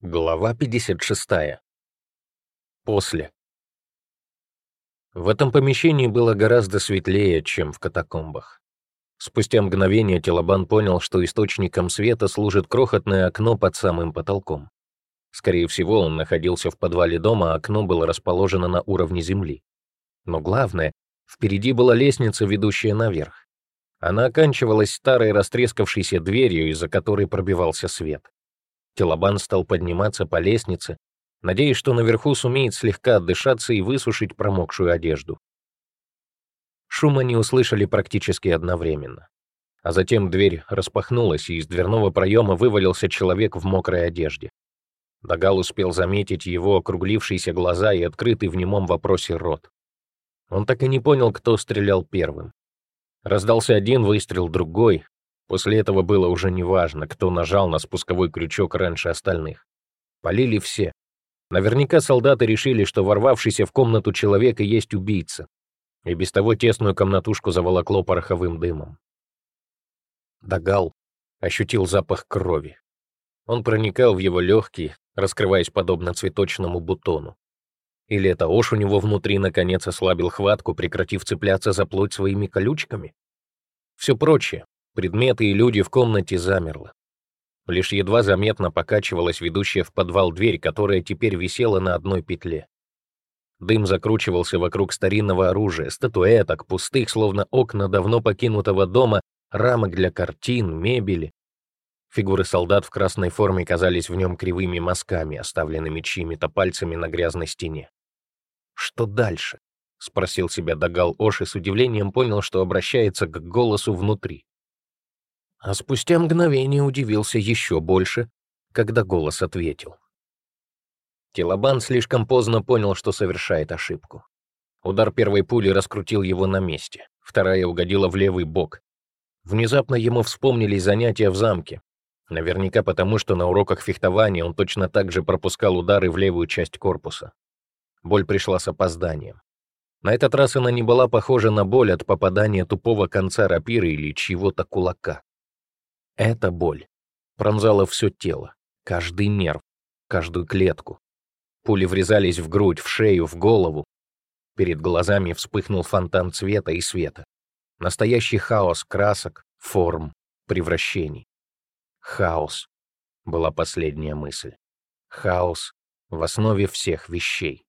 Глава 56. После. В этом помещении было гораздо светлее, чем в катакомбах. Спустя мгновение Телобан понял, что источником света служит крохотное окно под самым потолком. Скорее всего, он находился в подвале дома, а окно было расположено на уровне земли. Но главное, впереди была лестница, ведущая наверх. Она оканчивалась старой растрескавшейся дверью, из-за которой пробивался свет. Телобан стал подниматься по лестнице, надеясь, что наверху сумеет слегка отдышаться и высушить промокшую одежду. Шум они услышали практически одновременно. А затем дверь распахнулась, и из дверного проема вывалился человек в мокрой одежде. Дагал успел заметить его округлившиеся глаза и открытый в немом вопросе рот. Он так и не понял, кто стрелял первым. Раздался один выстрел, другой, После этого было уже неважно, кто нажал на спусковой крючок раньше остальных. Полили все. Наверняка солдаты решили, что ворвавшийся в комнату человек и есть убийца. И без того тесную комнатушку заволокло пороховым дымом. Дагал ощутил запах крови. Он проникал в его легкие, раскрываясь подобно цветочному бутону. Или это ож у него внутри наконец ослабил хватку, прекратив цепляться за плоть своими колючками? Все прочее, Предметы и люди в комнате замерло. Лишь едва заметно покачивалась ведущая в подвал дверь, которая теперь висела на одной петле. Дым закручивался вокруг старинного оружия, статуэток, пустых, словно окна давно покинутого дома, рамок для картин, мебели. Фигуры солдат в красной форме казались в нем кривыми мазками, оставленными чьими-то пальцами на грязной стене. Что дальше? — спросил себя Дагал Ош и с удивлением понял, что обращается к голосу внутри а спустя мгновение удивился еще больше, когда голос ответил. Телобан слишком поздно понял, что совершает ошибку. Удар первой пули раскрутил его на месте, вторая угодила в левый бок. Внезапно ему вспомнились занятия в замке. Наверняка потому, что на уроках фехтования он точно так же пропускал удары в левую часть корпуса. Боль пришла с опозданием. На этот раз она не была похожа на боль от попадания тупого конца рапиры или чьего-то кулака. Эта боль пронзала все тело, каждый нерв, каждую клетку. Пули врезались в грудь, в шею, в голову. Перед глазами вспыхнул фонтан цвета и света. Настоящий хаос красок, форм, превращений. Хаос была последняя мысль. Хаос в основе всех вещей.